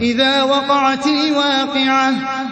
إِذَا وَقَعَتِ الْوَاقِعَةُ